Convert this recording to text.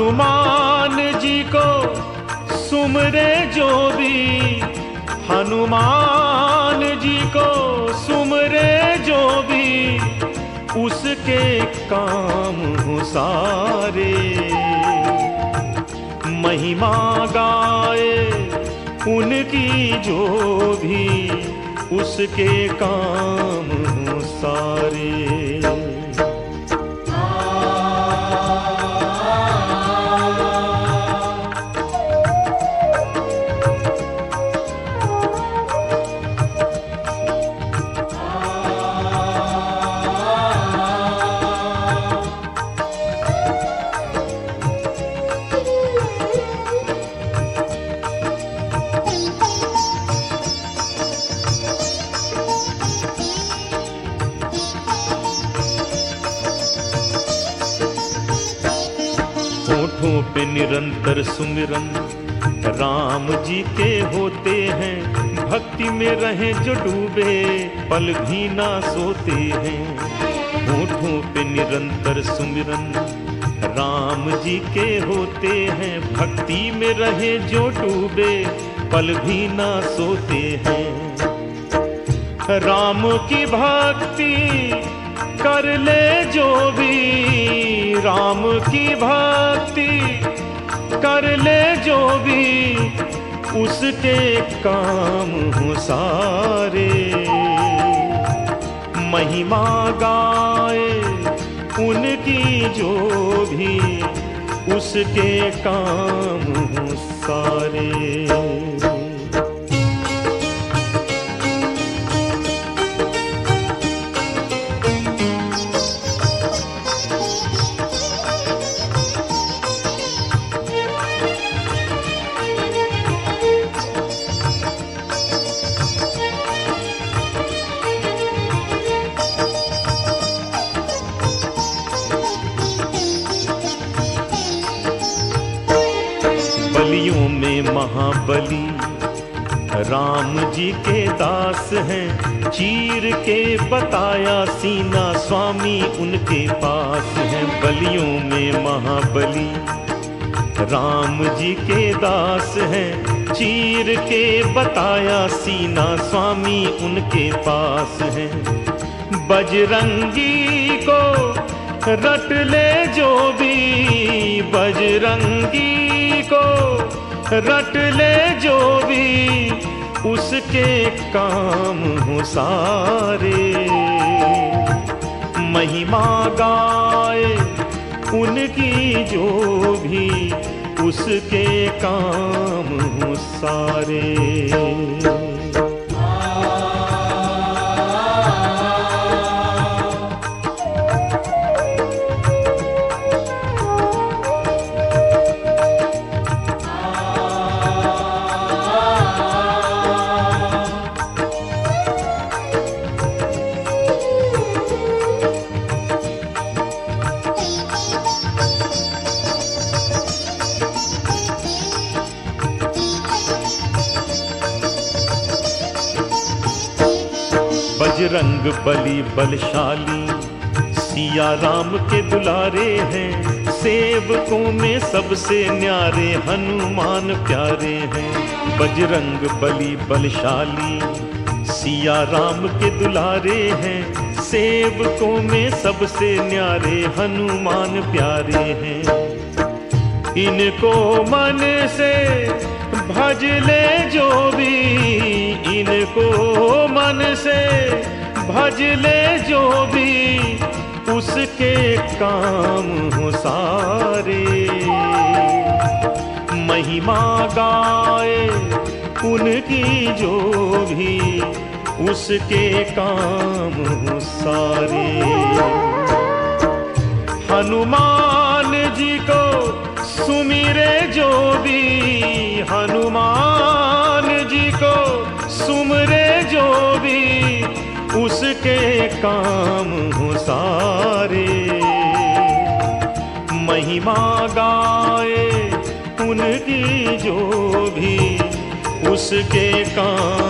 हनुमान जी को सुमरे जो भी, हनुमान जी को सुमरे जो भी, उसके काम सारे। महिमा गाए उनकी जो भी, उसके काम सारे। पे निरंतर सुमिरन। राम जी के होते हैं, भक्ति में रहे जो डूबे, पल भी ना सोते हैं। होठों पे निरंतर सुमिरन, राम जी के होते हैं, भक्ति में रहे जो डूबे, पल भी ना सोते हैं। राम की भक्ति कर ले जो भी राम की भक्ति। कर ले जो भी उसके काम हो सारे। महिमा गाए उनकी जो भी उसके काम हो सारे। बलियों में महाबली। राम जी के दास हैं, चीर के बताया सीना स्वामी उनके पास हैं। बलियों में महाबली। राम जी के दास हैं, चीर के बताया सीना स्वामी उनके पास हैं। बजरंगी को रट ले जो भी बजरंगी को। रट ले जो भी उसके काम हो सारे। महिमा गाए उनकी जो भी उसके काम हो सारे। बजरंग बली बलशाली। सिया राम के दुलारे हैं, सेवकों में सबसे न्यारे हनुमान प्यारे हैं। बजरंग बली बलशाली, सिया राम के दुलारे हैं, सेवकों में सबसे न्यारे हनुमान प्यारे हैं। इनको मन से भज ले जो भी, इनको मन से भज ले जो भी उसके काम हो सारे। महिमा गाए उनकी जो भी उसके काम हो सारे। हनुमान जी को सुमिरे जो भी, हनुमान जी को सुमरे जो उसके काम हो सारे। महिमा गाए उनकी जो भी उसके काम